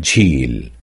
Chile.